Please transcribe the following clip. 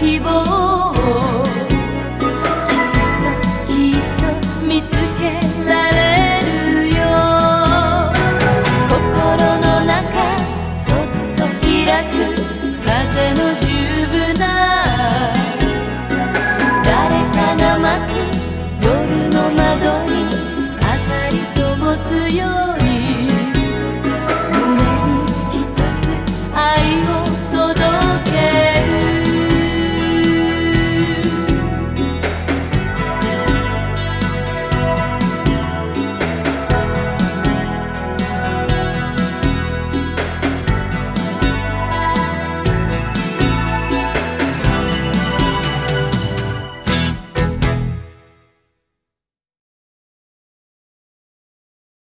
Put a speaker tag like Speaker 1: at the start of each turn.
Speaker 1: 希望。